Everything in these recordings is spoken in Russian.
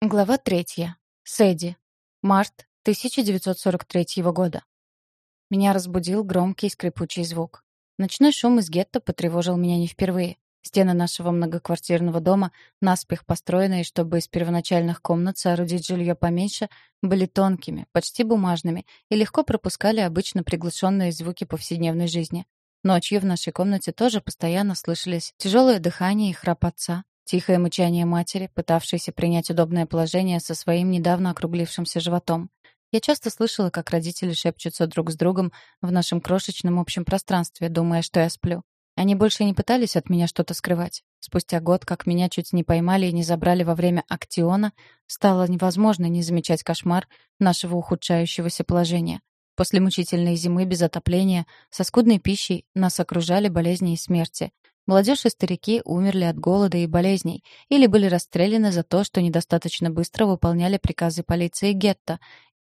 Глава третья. Сэдди. Март 1943 года. Меня разбудил громкий скрипучий звук. Ночной шум из гетто потревожил меня не впервые. Стены нашего многоквартирного дома, наспех построенные, чтобы из первоначальных комнат соорудить жилье поменьше, были тонкими, почти бумажными и легко пропускали обычно приглушенные звуки повседневной жизни. Ночью в нашей комнате тоже постоянно слышались тяжелое дыхание и храп отца, Тихое мычание матери, пытавшейся принять удобное положение со своим недавно округлившимся животом. Я часто слышала, как родители шепчутся друг с другом в нашем крошечном общем пространстве, думая, что я сплю. Они больше не пытались от меня что-то скрывать. Спустя год, как меня чуть не поймали и не забрали во время актиона, стало невозможно не замечать кошмар нашего ухудшающегося положения. После мучительной зимы без отопления, со скудной пищей нас окружали болезни и смерти. Молодежь и старики умерли от голода и болезней или были расстреляны за то, что недостаточно быстро выполняли приказы полиции гетто,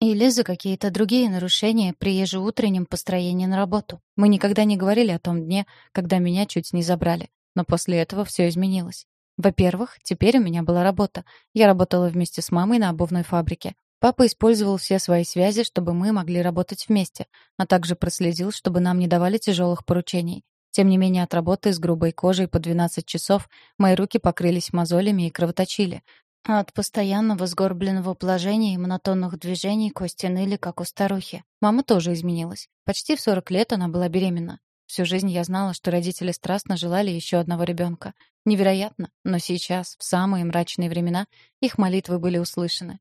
или за какие-то другие нарушения при ежеутреннем построении на работу. Мы никогда не говорили о том дне, когда меня чуть не забрали. Но после этого все изменилось. Во-первых, теперь у меня была работа. Я работала вместе с мамой на обувной фабрике. Папа использовал все свои связи, чтобы мы могли работать вместе, а также проследил, чтобы нам не давали тяжелых поручений. Тем не менее, от работы с грубой кожей по 12 часов мои руки покрылись мозолями и кровоточили. А от постоянного сгорбленного положения и монотонных движений кости ныли, как у старухи. Мама тоже изменилась. Почти в 40 лет она была беременна. Всю жизнь я знала, что родители страстно желали еще одного ребенка. Невероятно, но сейчас, в самые мрачные времена, их молитвы были услышаны.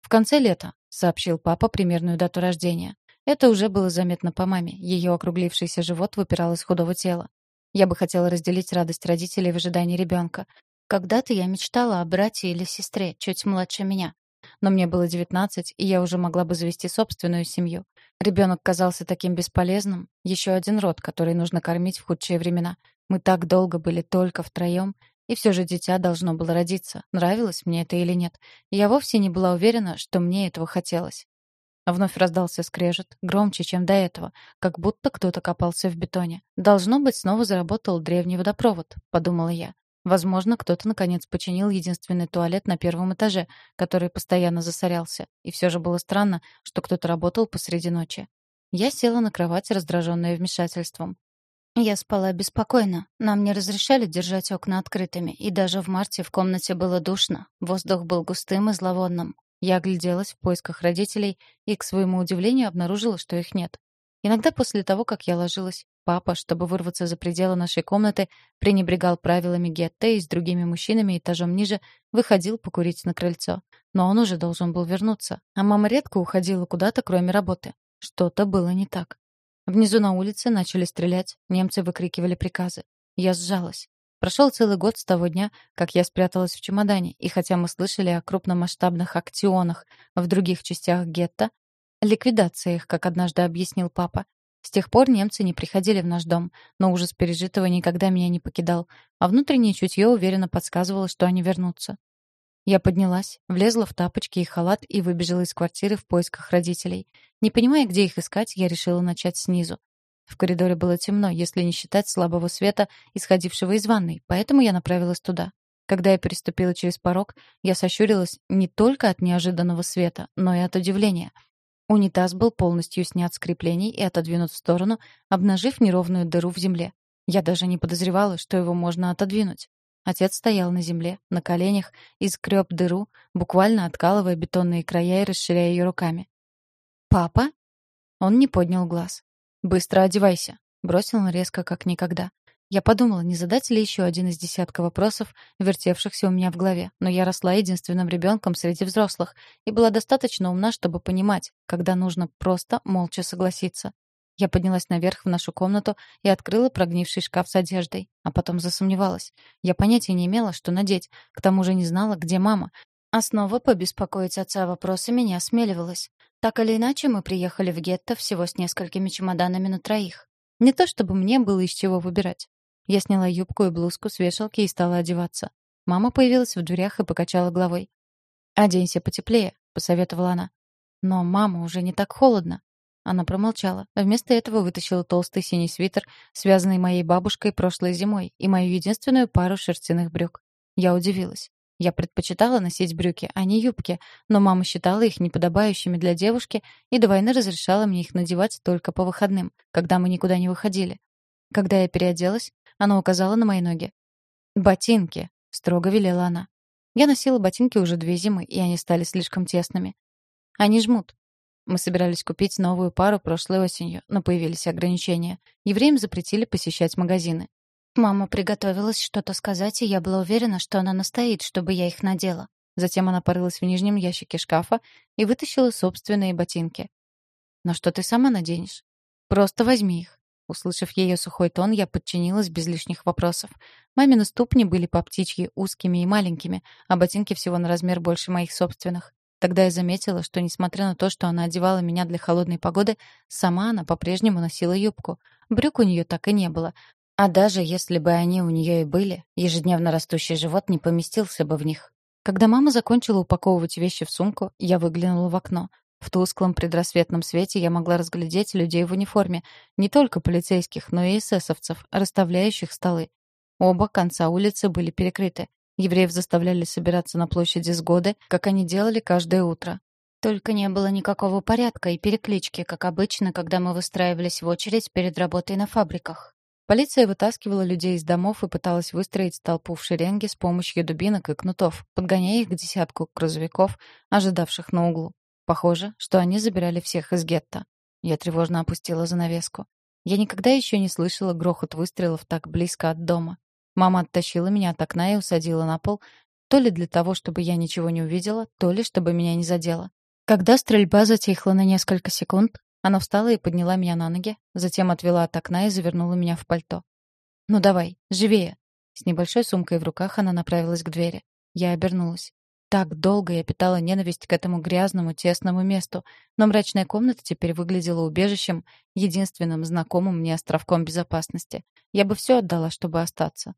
«В конце лета», — сообщил папа примерную дату рождения. Это уже было заметно по маме. Ее округлившийся живот выпирал из худого тела. Я бы хотела разделить радость родителей в ожидании ребенка. Когда-то я мечтала о брате или сестре, чуть младше меня. Но мне было 19, и я уже могла бы завести собственную семью. Ребенок казался таким бесполезным. Еще один род, который нужно кормить в худшие времена. Мы так долго были только втроем, и все же дитя должно было родиться. Нравилось мне это или нет. Я вовсе не была уверена, что мне этого хотелось. Вновь раздался скрежет, громче, чем до этого, как будто кто-то копался в бетоне. «Должно быть, снова заработал древний водопровод», — подумала я. Возможно, кто-то наконец починил единственный туалет на первом этаже, который постоянно засорялся. И все же было странно, что кто-то работал посреди ночи. Я села на кровать, раздраженная вмешательством. Я спала беспокойно. Нам не разрешали держать окна открытыми, и даже в марте в комнате было душно. Воздух был густым и зловонным. Я огляделась в поисках родителей и, к своему удивлению, обнаружила, что их нет. Иногда после того, как я ложилась, папа, чтобы вырваться за пределы нашей комнаты, пренебрегал правилами гетто и с другими мужчинами этажом ниже выходил покурить на крыльцо. Но он уже должен был вернуться, а мама редко уходила куда-то, кроме работы. Что-то было не так. Внизу на улице начали стрелять, немцы выкрикивали приказы. Я сжалась. Прошел целый год с того дня, как я спряталась в чемодане, и хотя мы слышали о крупномасштабных акционах в других частях гетто, ликвидациях, как однажды объяснил папа, с тех пор немцы не приходили в наш дом, но ужас пережитого никогда меня не покидал, а внутреннее чутье уверенно подсказывало, что они вернутся. Я поднялась, влезла в тапочки и халат и выбежала из квартиры в поисках родителей. Не понимая, где их искать, я решила начать снизу. В коридоре было темно, если не считать слабого света, исходившего из ванной, поэтому я направилась туда. Когда я переступила через порог, я сощурилась не только от неожиданного света, но и от удивления. Унитаз был полностью снят с креплений и отодвинут в сторону, обнажив неровную дыру в земле. Я даже не подозревала, что его можно отодвинуть. Отец стоял на земле, на коленях, и скреб дыру, буквально откалывая бетонные края и расширяя ее руками. «Папа?» Он не поднял глаз. «Быстро одевайся», — бросил он резко, как никогда. Я подумала, не задать ли еще один из десятка вопросов, вертевшихся у меня в голове, но я росла единственным ребенком среди взрослых и была достаточно умна, чтобы понимать, когда нужно просто молча согласиться. Я поднялась наверх в нашу комнату и открыла прогнивший шкаф с одеждой, а потом засомневалась. Я понятия не имела, что надеть, к тому же не знала, где мама. А снова побеспокоить отца вопросами не осмеливалась. Так или иначе, мы приехали в гетто всего с несколькими чемоданами на троих. Не то чтобы мне было из чего выбирать. Я сняла юбку и блузку с вешалки и стала одеваться. Мама появилась в дверях и покачала головой. «Оденься потеплее», — посоветовала она. «Но, мама, уже не так холодно». Она промолчала, а вместо этого вытащила толстый синий свитер, связанный моей бабушкой прошлой зимой, и мою единственную пару шерстяных брюк. Я удивилась. Я предпочитала носить брюки, а не юбки, но мама считала их неподобающими для девушки и до войны разрешала мне их надевать только по выходным, когда мы никуда не выходили. Когда я переоделась, она указала на мои ноги. «Ботинки», — строго велела она. Я носила ботинки уже две зимы, и они стали слишком тесными. Они жмут. Мы собирались купить новую пару прошлой осенью, но появились ограничения. Евреям запретили посещать магазины. Мама приготовилась что-то сказать, и я была уверена, что она настоит, чтобы я их надела. Затем она порылась в нижнем ящике шкафа и вытащила собственные ботинки. «Но что ты сама наденешь?» «Просто возьми их». Услышав ее сухой тон, я подчинилась без лишних вопросов. Мамины ступни были по птичьи узкими и маленькими, а ботинки всего на размер больше моих собственных. Тогда я заметила, что, несмотря на то, что она одевала меня для холодной погоды, сама она по-прежнему носила юбку. Брюк у нее так и не было, а даже если бы они у нее и были, ежедневно растущий живот не поместился бы в них. Когда мама закончила упаковывать вещи в сумку, я выглянула в окно. В тусклом предрассветном свете я могла разглядеть людей в униформе, не только полицейских, но и эсэсовцев, расставляющих столы. Оба конца улицы были перекрыты. Евреев заставляли собираться на площади сгоды, как они делали каждое утро. Только не было никакого порядка и переклички, как обычно, когда мы выстраивались в очередь перед работой на фабриках. Полиция вытаскивала людей из домов и пыталась выстроить толпу в шеренге с помощью дубинок и кнутов, подгоняя их к десятку грузовиков, ожидавших на углу. Похоже, что они забирали всех из гетто. Я тревожно опустила занавеску. Я никогда еще не слышала грохот выстрелов так близко от дома. Мама оттащила меня от окна и усадила на пол, то ли для того, чтобы я ничего не увидела, то ли чтобы меня не задело. Когда стрельба затихла на несколько секунд, она встала и подняла меня на ноги, затем отвела от окна и завернула меня в пальто. «Ну давай, живее!» С небольшой сумкой в руках она направилась к двери. Я обернулась. Так долго я питала ненависть к этому грязному, тесному месту, но мрачная комната теперь выглядела убежищем, единственным знакомым мне островком безопасности. Я бы все отдала, чтобы остаться.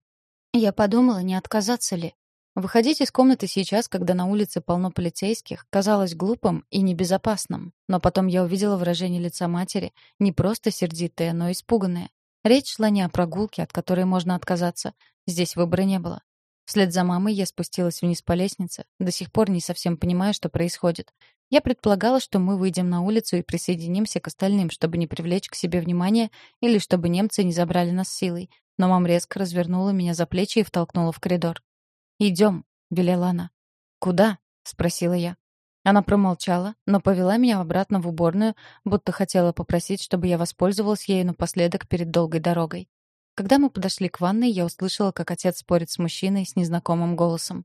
Я подумала, не отказаться ли. Выходить из комнаты сейчас, когда на улице полно полицейских, казалось глупым и небезопасным. Но потом я увидела выражение лица матери, не просто сердитое, но испуганное. Речь шла не о прогулке, от которой можно отказаться. Здесь выбора не было. Вслед за мамой я спустилась вниз по лестнице, до сих пор не совсем понимая, что происходит. Я предполагала, что мы выйдем на улицу и присоединимся к остальным, чтобы не привлечь к себе внимание или чтобы немцы не забрали нас силой. Но мама резко развернула меня за плечи и втолкнула в коридор. «Идем», — велела она. «Куда?» — спросила я. Она промолчала, но повела меня обратно в уборную, будто хотела попросить, чтобы я воспользовалась ею напоследок перед долгой дорогой. Когда мы подошли к ванной, я услышала, как отец спорит с мужчиной с незнакомым голосом.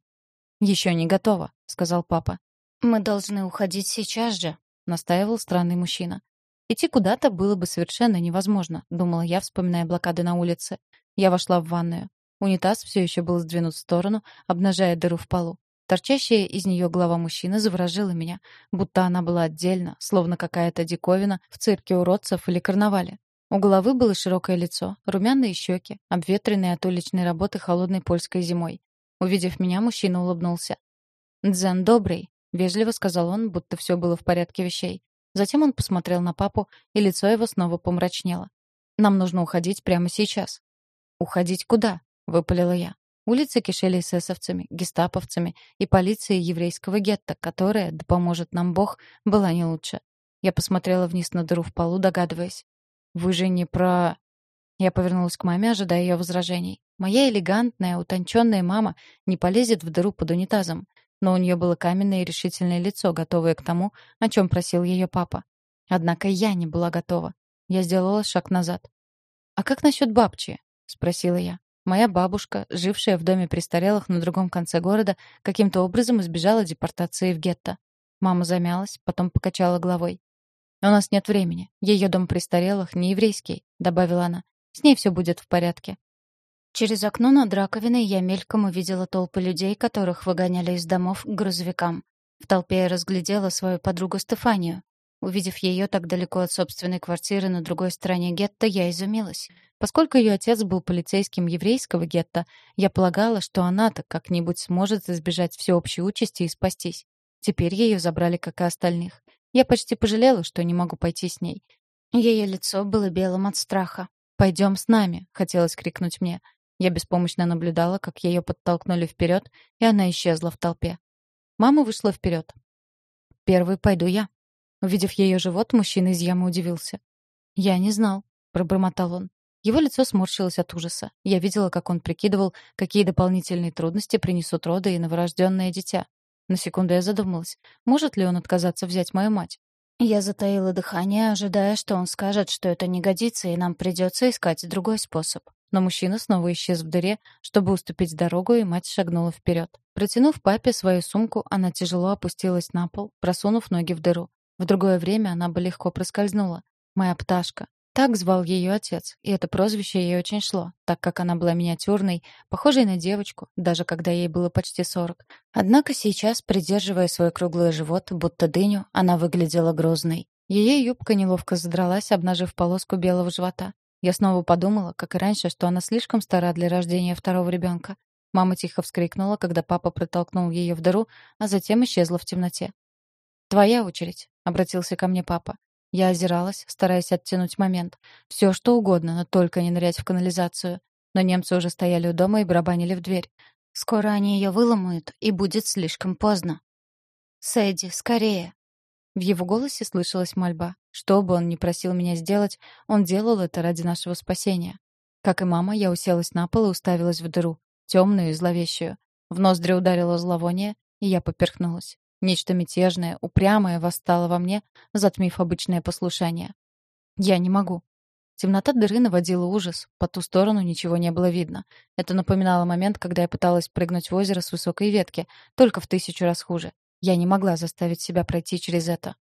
«Еще не готово», — сказал папа. «Мы должны уходить сейчас же», — настаивал странный мужчина. Идти куда-то было бы совершенно невозможно, думала я, вспоминая блокады на улице. Я вошла в ванную. Унитаз все еще был сдвинут в сторону, обнажая дыру в полу. Торчащая из нее голова мужчины заворожила меня, будто она была отдельно, словно какая-то диковина в цирке уродцев или карнавале. У головы было широкое лицо, румяные щеки, обветренные от уличной работы холодной польской зимой. Увидев меня, мужчина улыбнулся. «Дзен добрый», — вежливо сказал он, будто все было в порядке вещей. Затем он посмотрел на папу, и лицо его снова помрачнело. «Нам нужно уходить прямо сейчас». «Уходить куда?» — выпалила я. Улицы кишели эсэсовцами, гестаповцами и полицией еврейского гетто, которая, да поможет нам Бог, была не лучше. Я посмотрела вниз на дыру в полу, догадываясь. «Вы же не про...» Я повернулась к маме, ожидая ее возражений. Моя элегантная, утонченная мама не полезет в дыру под унитазом, но у нее было каменное и решительное лицо, готовое к тому, о чем просил ее папа. Однако я не была готова. Я сделала шаг назад. «А как насчет бабчи?» — спросила я. Моя бабушка, жившая в доме престарелых на другом конце города, каким-то образом избежала депортации в гетто. Мама замялась, потом покачала головой. «У нас нет времени. Ее дом престарелых не еврейский», — добавила она. «С ней все будет в порядке». Через окно над раковиной я мельком увидела толпы людей, которых выгоняли из домов к грузовикам. В толпе я разглядела свою подругу Стефанию. Увидев ее так далеко от собственной квартиры на другой стороне гетто, я изумилась. Поскольку ее отец был полицейским еврейского гетто, я полагала, что она-то как-нибудь сможет избежать всеобщей участи и спастись. Теперь ее забрали, как и остальных. Я почти пожалела, что не могу пойти с ней. Ее лицо было белым от страха. «Пойдем с нами», — хотелось крикнуть мне. Я беспомощно наблюдала, как ее подтолкнули вперед, и она исчезла в толпе. Мама вышла вперед. «Первый пойду я». Увидев ее живот, мужчина из ямы удивился. «Я не знал», — пробормотал он. Его лицо сморщилось от ужаса. Я видела, как он прикидывал, какие дополнительные трудности принесут роды и новорожденное дитя. На секунду я задумалась, может ли он отказаться взять мою мать. Я затаила дыхание, ожидая, что он скажет, что это не годится, и нам придется искать другой способ. Но мужчина снова исчез в дыре, чтобы уступить дорогу, и мать шагнула вперед. Протянув папе свою сумку, она тяжело опустилась на пол, просунув ноги в дыру. В другое время она бы легко проскользнула. Моя пташка. Так звал ее отец, и это прозвище ей очень шло, так как она была миниатюрной, похожей на девочку, даже когда ей было почти сорок. Однако сейчас, придерживая свой круглый живот, будто дыню, она выглядела грозной. Ее юбка неловко задралась, обнажив полоску белого живота. Я снова подумала, как и раньше, что она слишком стара для рождения второго ребенка. Мама тихо вскрикнула, когда папа протолкнул ее в дыру, а затем исчезла в темноте. «Твоя очередь», — обратился ко мне папа. Я озиралась, стараясь оттянуть момент. Все что угодно, но только не нырять в канализацию. Но немцы уже стояли у дома и барабанили в дверь. Скоро они ее выломают, и будет слишком поздно. «Сэдди, скорее!» В его голосе слышалась мольба. Что бы он ни просил меня сделать, он делал это ради нашего спасения. Как и мама, я уселась на пол и уставилась в дыру, темную и зловещую. В ноздри ударило зловоние, и я поперхнулась. Нечто мятежное, упрямое восстало во мне, затмив обычное послушание. «Я не могу». Темнота дыры наводила ужас. По ту сторону ничего не было видно. Это напоминало момент, когда я пыталась прыгнуть в озеро с высокой ветки, только в тысячу раз хуже. Я не могла заставить себя пройти через это.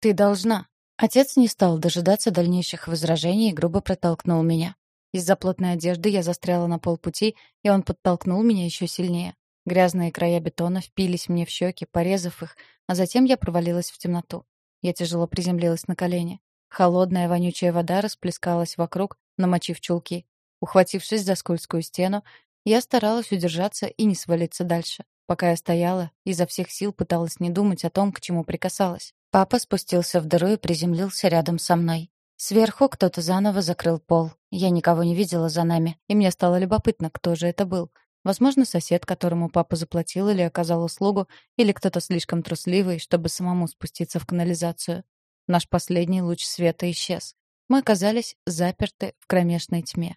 «Ты должна». Отец не стал дожидаться дальнейших возражений и грубо протолкнул меня. Из-за плотной одежды я застряла на полпути, и он подтолкнул меня еще сильнее. Грязные края бетона впились мне в щеки, порезав их, а затем я провалилась в темноту. Я тяжело приземлилась на колени. Холодная вонючая вода расплескалась вокруг, намочив чулки. Ухватившись за скользкую стену, я старалась удержаться и не свалиться дальше. Пока я стояла, изо всех сил пыталась не думать о том, к чему прикасалась. Папа спустился в дыру и приземлился рядом со мной. Сверху кто-то заново закрыл пол. Я никого не видела за нами, и мне стало любопытно, кто же это был. Возможно, сосед, которому папа заплатил или оказал услугу, или кто-то слишком трусливый, чтобы самому спуститься в канализацию. Наш последний луч света исчез. Мы оказались заперты в кромешной тьме.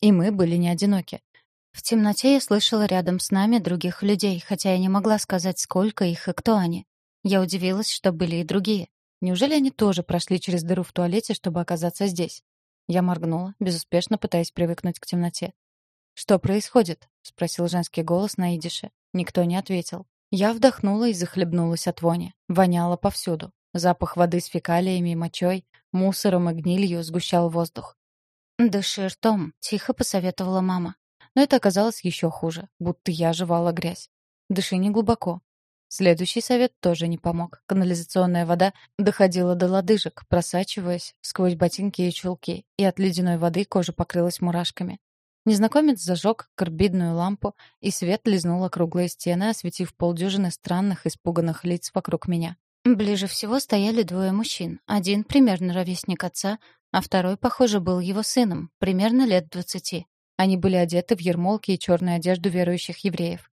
И мы были не одиноки. В темноте я слышала рядом с нами других людей, хотя я не могла сказать, сколько их и кто они. Я удивилась, что были и другие. Неужели они тоже прошли через дыру в туалете, чтобы оказаться здесь? Я моргнула, безуспешно пытаясь привыкнуть к темноте. «Что происходит?» — спросил женский голос на идише. Никто не ответил. Я вдохнула и захлебнулась от вони. Воняло повсюду. Запах воды с фекалиями и мочой, мусором и гнилью сгущал воздух. «Дыши ртом», — тихо посоветовала мама. Но это оказалось еще хуже, будто я жевала грязь. «Дыши неглубоко». Следующий совет тоже не помог. Канализационная вода доходила до лодыжек, просачиваясь сквозь ботинки и чулки, и от ледяной воды кожа покрылась мурашками. Незнакомец зажег карбидную лампу, и свет лизнул округлые стены, осветив полдюжины странных, испуганных лиц вокруг меня. Ближе всего стояли двое мужчин. Один примерно ровесник отца, а второй, похоже, был его сыном, примерно лет двадцати. Они были одеты в ермолки и черную одежду верующих евреев.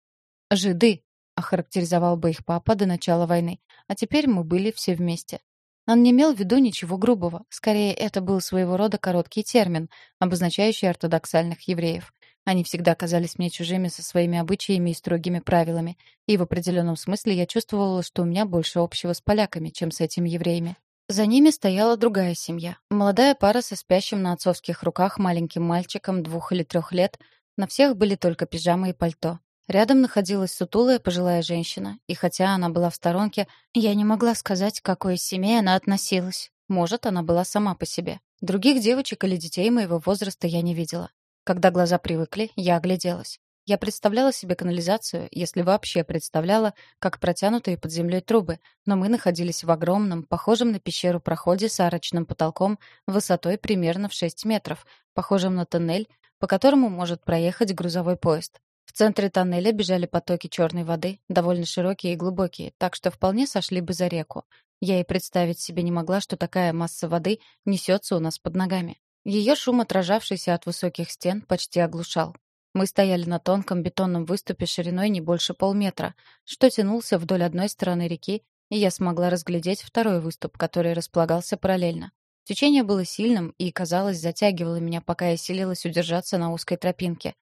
«Жиды», — охарактеризовал бы их папа до начала войны. А теперь мы были все вместе. Он не имел в виду ничего грубого. Скорее, это был своего рода короткий термин, обозначающий ортодоксальных евреев. Они всегда казались мне чужими со своими обычаями и строгими правилами. И в определенном смысле я чувствовала, что у меня больше общего с поляками, чем с этими евреями. За ними стояла другая семья. Молодая пара со спящим на отцовских руках маленьким мальчиком двух или трех лет. На всех были только пижамы и пальто. Рядом находилась сутулая пожилая женщина, и хотя она была в сторонке, я не могла сказать, к какой семей она относилась. Может, она была сама по себе. Других девочек или детей моего возраста я не видела. Когда глаза привыкли, я огляделась. Я представляла себе канализацию, если вообще представляла, как протянутые под землей трубы, но мы находились в огромном, похожем на пещеру проходе с арочным потолком высотой примерно в 6 метров, похожем на тоннель, по которому может проехать грузовой поезд. Центре тоннеля бежали потоки черной воды, довольно широкие и глубокие, так что вполне сошли бы за реку. Я и представить себе не могла, что такая масса воды несется у нас под ногами. Ее шум, отражавшийся от высоких стен, почти оглушал. Мы стояли на тонком бетонном выступе шириной не больше полметра, что тянулся вдоль одной стороны реки, и я смогла разглядеть второй выступ, который располагался параллельно. Течение было сильным и, казалось, затягивало меня, пока я силилась удержаться на узкой тропинке.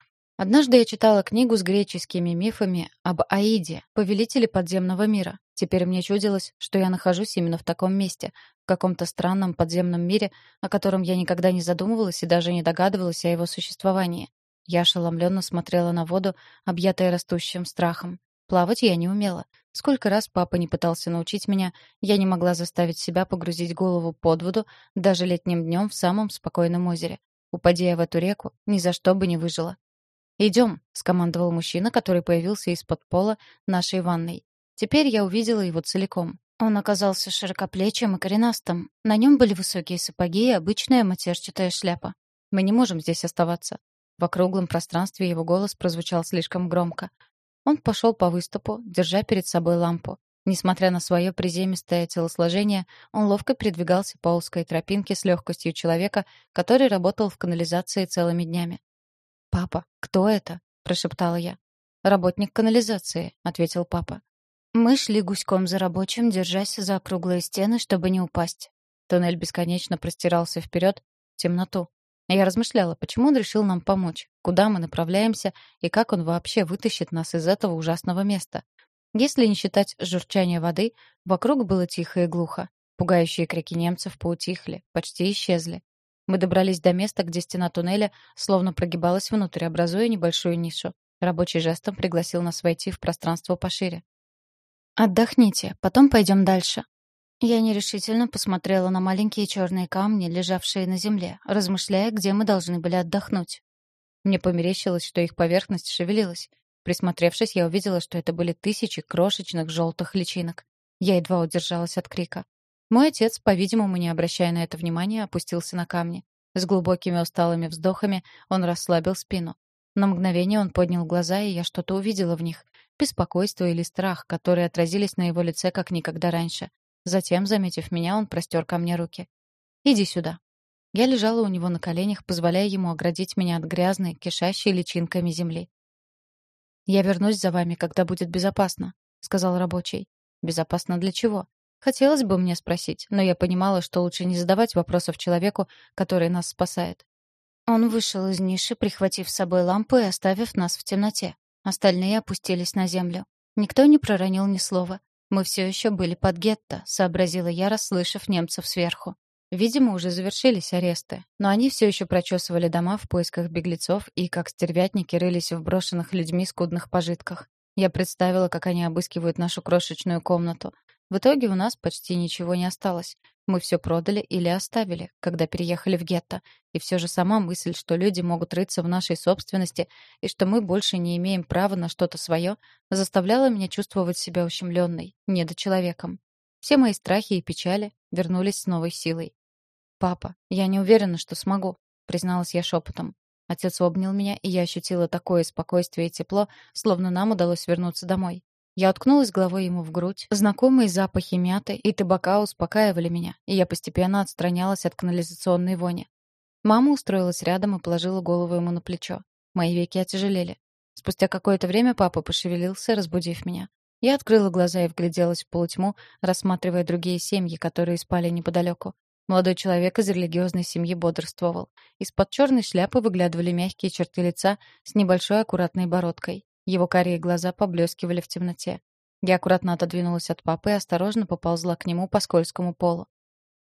Однажды я читала книгу с греческими мифами об Аиде, повелителе подземного мира. Теперь мне чудилось, что я нахожусь именно в таком месте, в каком-то странном подземном мире, о котором я никогда не задумывалась и даже не догадывалась о его существовании. Я ошеломленно смотрела на воду, объятая растущим страхом. Плавать я не умела. Сколько раз папа не пытался научить меня, я не могла заставить себя погрузить голову под воду даже летним днем в самом спокойном озере. Упади я в эту реку, ни за что бы не выжила. «Идем», — скомандовал мужчина, который появился из-под пола нашей ванной. Теперь я увидела его целиком. Он оказался широкоплечим и коренастым. На нем были высокие сапоги и обычная матерчатая шляпа. «Мы не можем здесь оставаться». В округлом пространстве его голос прозвучал слишком громко. Он пошел по выступу, держа перед собой лампу. Несмотря на свое приземистое телосложение, он ловко передвигался по узкой тропинке с легкостью человека, который работал в канализации целыми днями. «Папа, кто это?» — прошептала я. «Работник канализации», — ответил папа. Мы шли гуськом за рабочим, держась за округлые стены, чтобы не упасть. Туннель бесконечно простирался вперед, в темноту. Я размышляла, почему он решил нам помочь, куда мы направляемся и как он вообще вытащит нас из этого ужасного места. Если не считать журчания воды, вокруг было тихо и глухо. Пугающие крики немцев поутихли, почти исчезли. Мы добрались до места, где стена туннеля словно прогибалась внутрь, образуя небольшую нишу. Рабочий жестом пригласил нас войти в пространство пошире. «Отдохните, потом пойдем дальше». Я нерешительно посмотрела на маленькие черные камни, лежавшие на земле, размышляя, где мы должны были отдохнуть. Мне померещилось, что их поверхность шевелилась. Присмотревшись, я увидела, что это были тысячи крошечных желтых личинок. Я едва удержалась от крика. Мой отец, по-видимому, не обращая на это внимания, опустился на камни. С глубокими усталыми вздохами он расслабил спину. На мгновение он поднял глаза, и я что-то увидела в них беспокойство или страх, которые отразились на его лице как никогда раньше. Затем, заметив меня, он простер ко мне руки. «Иди сюда». Я лежала у него на коленях, позволяя ему оградить меня от грязной, кишащей личинками земли. «Я вернусь за вами, когда будет безопасно», — сказал рабочий. «Безопасно для чего?» Хотелось бы мне спросить, но я понимала, что лучше не задавать вопросов человеку, который нас спасает. Он вышел из ниши, прихватив с собой лампу и оставив нас в темноте. Остальные опустились на землю. Никто не проронил ни слова. Мы все еще были под гетто, сообразила я, расслышав немцев сверху. Видимо, уже завершились аресты, но они все еще прочесывали дома в поисках беглецов и, как стервятники, рылись в брошенных людьми скудных пожитках. Я представила, как они обыскивают нашу крошечную комнату, в итоге у нас почти ничего не осталось. Мы все продали или оставили, когда переехали в гетто. И все же сама мысль, что люди могут рыться в нашей собственности и что мы больше не имеем права на что-то свое, заставляла меня чувствовать себя ущемленной, недочеловеком. Все мои страхи и печали вернулись с новой силой. «Папа, я не уверена, что смогу», — призналась я шепотом. Отец обнял меня, и я ощутила такое спокойствие и тепло, словно нам удалось вернуться домой. Я уткнулась головой ему в грудь. Знакомые запахи мяты и табака успокаивали меня, и я постепенно отстранялась от канализационной вони. Мама устроилась рядом и положила голову ему на плечо. Мои веки отяжелели. Спустя какое-то время папа пошевелился, разбудив меня. Я открыла глаза и вгляделась в полутьму, рассматривая другие семьи, которые спали неподалеку. Молодой человек из религиозной семьи бодрствовал. Из-под черной шляпы выглядывали мягкие черты лица с небольшой аккуратной бородкой. Его карие глаза поблескивали в темноте. Я аккуратно отодвинулась от папы и осторожно поползла к нему по скользкому полу.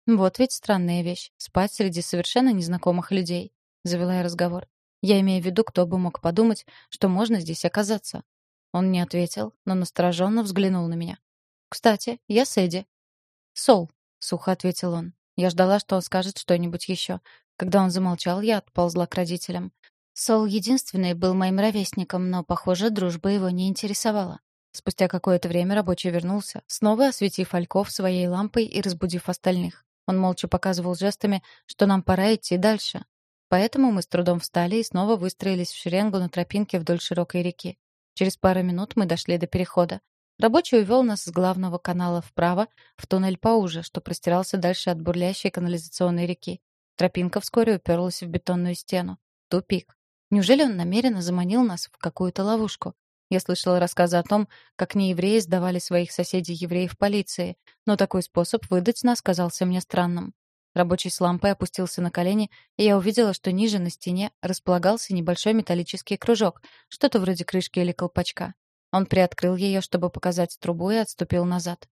«Вот ведь странная вещь — спать среди совершенно незнакомых людей», — завела я разговор. «Я имею в виду, кто бы мог подумать, что можно здесь оказаться». Он не ответил, но настороженно взглянул на меня. «Кстати, я Сэдди». «Сол», — сухо ответил он. Я ждала, что он скажет что-нибудь еще. Когда он замолчал, я отползла к родителям. Сол единственный был моим ровесником, но, похоже, дружба его не интересовала. Спустя какое-то время рабочий вернулся, снова осветив Альков своей лампой и разбудив остальных. Он молча показывал жестами, что нам пора идти дальше. Поэтому мы с трудом встали и снова выстроились в шеренгу на тропинке вдоль широкой реки. Через пару минут мы дошли до перехода. Рабочий увел нас с главного канала вправо, в туннель поуже, что простирался дальше от бурлящей канализационной реки. Тропинка вскоре уперлась в бетонную стену. Тупик. Неужели он намеренно заманил нас в какую-то ловушку? Я слышала рассказы о том, как неевреи сдавали своих соседей-евреев полиции, но такой способ выдать нас казался мне странным. Рабочий с лампой опустился на колени, и я увидела, что ниже на стене располагался небольшой металлический кружок, что-то вроде крышки или колпачка. Он приоткрыл ее, чтобы показать трубу, и отступил назад.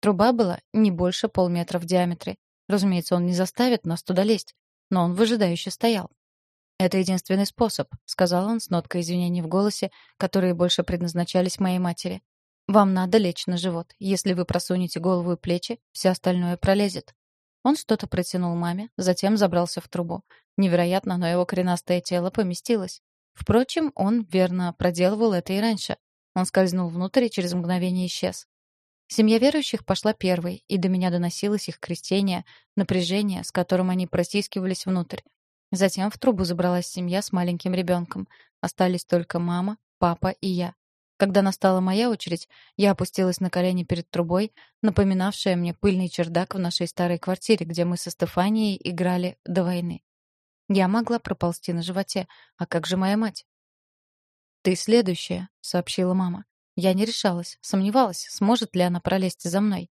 Труба была не больше полметра в диаметре. Разумеется, он не заставит нас туда лезть, но он выжидающе стоял. «Это единственный способ», — сказал он с ноткой извинений в голосе, которые больше предназначались моей матери. «Вам надо лечь на живот. Если вы просунете голову и плечи, все остальное пролезет». Он что-то протянул маме, затем забрался в трубу. Невероятно, но его коренастое тело поместилось. Впрочем, он верно проделывал это и раньше. Он скользнул внутрь и через мгновение исчез. Семья верующих пошла первой, и до меня доносилось их крестение, напряжение, с которым они протискивались внутрь. Затем в трубу забралась семья с маленьким ребенком. Остались только мама, папа и я. Когда настала моя очередь, я опустилась на колени перед трубой, напоминавшая мне пыльный чердак в нашей старой квартире, где мы со Стефанией играли до войны. Я могла проползти на животе. А как же моя мать? «Ты следующая», — сообщила мама. Я не решалась, сомневалась, сможет ли она пролезть за мной.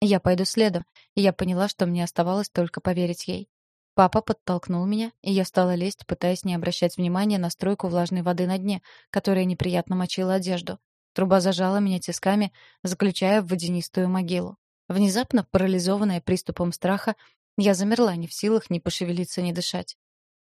Я пойду следом, и я поняла, что мне оставалось только поверить ей. Папа подтолкнул меня, и я стала лезть, пытаясь не обращать внимания на струйку влажной воды на дне, которая неприятно мочила одежду. Труба зажала меня тисками, заключая в водянистую могилу. Внезапно, парализованная приступом страха, я замерла, не в силах ни пошевелиться, ни дышать.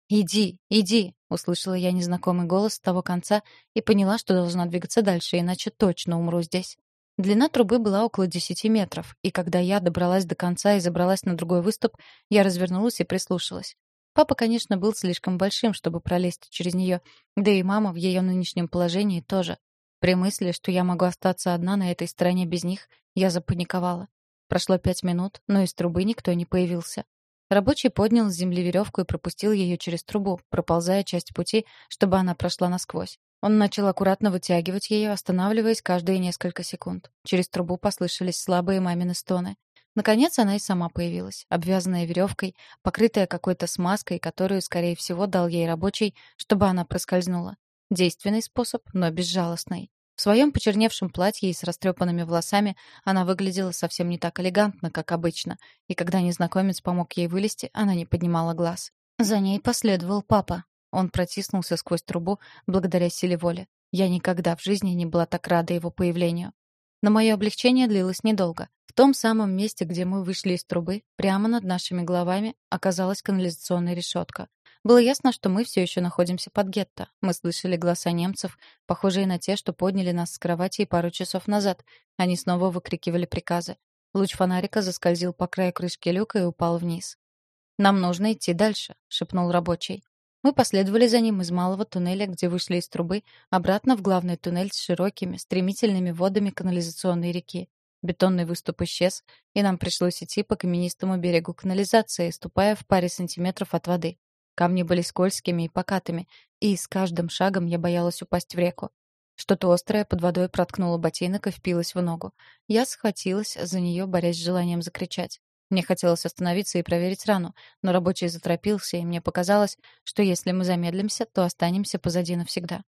«Иди, иди!» — услышала я незнакомый голос с того конца и поняла, что должна двигаться дальше, иначе точно умру здесь. Длина трубы была около десяти метров, и когда я добралась до конца и забралась на другой выступ, я развернулась и прислушалась. Папа, конечно, был слишком большим, чтобы пролезть через нее, да и мама в ее нынешнем положении тоже. При мысли, что я могу остаться одна на этой стороне без них, я запаниковала. Прошло пять минут, но из трубы никто не появился. Рабочий поднял с земли веревку и пропустил ее через трубу, проползая часть пути, чтобы она прошла насквозь. Он начал аккуратно вытягивать ее, останавливаясь каждые несколько секунд. Через трубу послышались слабые мамины стоны. Наконец она и сама появилась, обвязанная веревкой, покрытая какой-то смазкой, которую, скорее всего, дал ей рабочий, чтобы она проскользнула. Действенный способ, но безжалостный. В своем почерневшем платье и с растрепанными волосами она выглядела совсем не так элегантно, как обычно, и когда незнакомец помог ей вылезти, она не поднимала глаз. За ней последовал папа, он протиснулся сквозь трубу благодаря силе воли. Я никогда в жизни не была так рада его появлению. Но мое облегчение длилось недолго. В том самом месте, где мы вышли из трубы, прямо над нашими головами оказалась канализационная решетка. Было ясно, что мы все еще находимся под гетто. Мы слышали голоса немцев, похожие на те, что подняли нас с кровати пару часов назад. Они снова выкрикивали приказы. Луч фонарика заскользил по краю крышки люка и упал вниз. «Нам нужно идти дальше», — шепнул рабочий. Мы последовали за ним из малого туннеля, где вышли из трубы, обратно в главный туннель с широкими, стремительными водами канализационной реки. Бетонный выступ исчез, и нам пришлось идти по каменистому берегу канализации, ступая в паре сантиметров от воды. Камни были скользкими и покатыми, и с каждым шагом я боялась упасть в реку. Что-то острое под водой проткнуло ботинок и впилось в ногу. Я схватилась за нее, борясь с желанием закричать. Мне хотелось остановиться и проверить рану, но рабочий заторопился, и мне показалось, что если мы замедлимся, то останемся позади навсегда.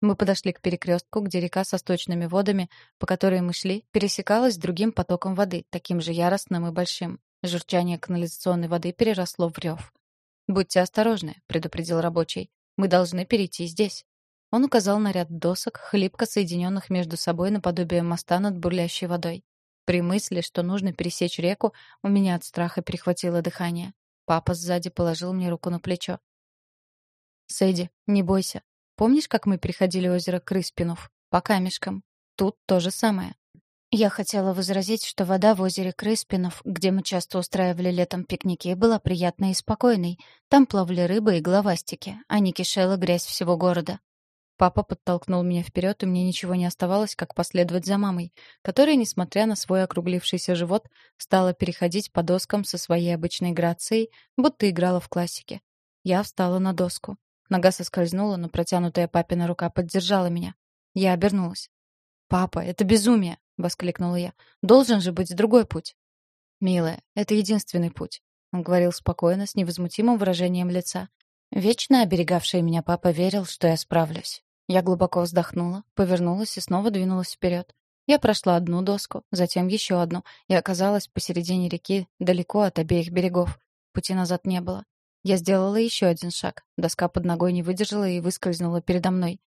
Мы подошли к перекрестку, где река со сточными водами, по которой мы шли, пересекалась с другим потоком воды, таким же яростным и большим. Журчание канализационной воды переросло в рев. «Будьте осторожны», — предупредил рабочий. «Мы должны перейти здесь». Он указал на ряд досок, хлипко соединенных между собой наподобие моста над бурлящей водой. При мысли, что нужно пересечь реку, у меня от страха перехватило дыхание. Папа сзади положил мне руку на плечо. «Сэдди, не бойся. Помнишь, как мы переходили озеро Крыспинов? По камешкам. Тут то же самое». Я хотела возразить, что вода в озере Крыспинов, где мы часто устраивали летом пикники, была приятной и спокойной. Там плавали рыбы и головастики, а не кишела грязь всего города. Папа подтолкнул меня вперед, и мне ничего не оставалось, как последовать за мамой, которая, несмотря на свой округлившийся живот, стала переходить по доскам со своей обычной грацией, будто играла в классике. Я встала на доску. Нога соскользнула, но протянутая папина рука поддержала меня. Я обернулась. «Папа, это безумие!» — воскликнула я. «Должен же быть другой путь!» «Милая, это единственный путь», — он говорил спокойно, с невозмутимым выражением лица. Вечно оберегавший меня папа верил, что я справлюсь. Я глубоко вздохнула, повернулась и снова двинулась вперед. Я прошла одну доску, затем еще одну, и оказалась посередине реки, далеко от обеих берегов. Пути назад не было. Я сделала еще один шаг. Доска под ногой не выдержала и выскользнула передо мной.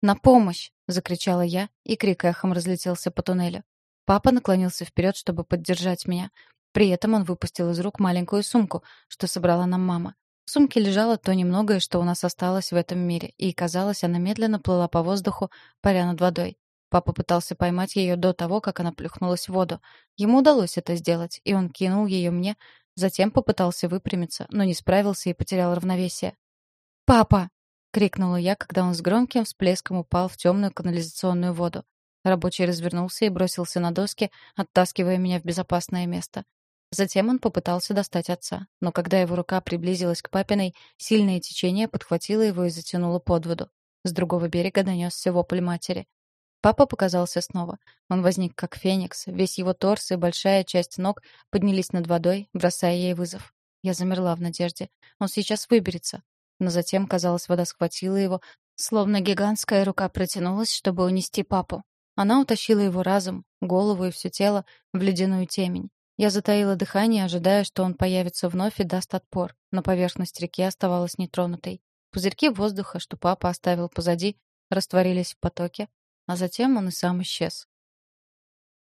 «На помощь!» — закричала я, и крик эхом разлетелся по туннелю. Папа наклонился вперед, чтобы поддержать меня. При этом он выпустил из рук маленькую сумку, что собрала нам мама. В сумке лежало то немногое, что у нас осталось в этом мире, и, казалось, она медленно плыла по воздуху, паря над водой. Папа пытался поймать ее до того, как она плюхнулась в воду. Ему удалось это сделать, и он кинул ее мне, затем попытался выпрямиться, но не справился и потерял равновесие. «Папа!» — крикнула я, когда он с громким всплеском упал в темную канализационную воду. Рабочий развернулся и бросился на доски, оттаскивая меня в безопасное место. Затем он попытался достать отца, но когда его рука приблизилась к папиной, сильное течение подхватило его и затянуло под воду. С другого берега донесся вопль матери. Папа показался снова. Он возник как феникс, весь его торс и большая часть ног поднялись над водой, бросая ей вызов. Я замерла в надежде. Он сейчас выберется. Но затем, казалось, вода схватила его, словно гигантская рука протянулась, чтобы унести папу. Она утащила его разум, голову и все тело в ледяную темень. Я затаила дыхание, ожидая, что он появится вновь и даст отпор, но поверхность реки оставалась нетронутой. Пузырьки воздуха, что папа оставил позади, растворились в потоке, а затем он и сам исчез.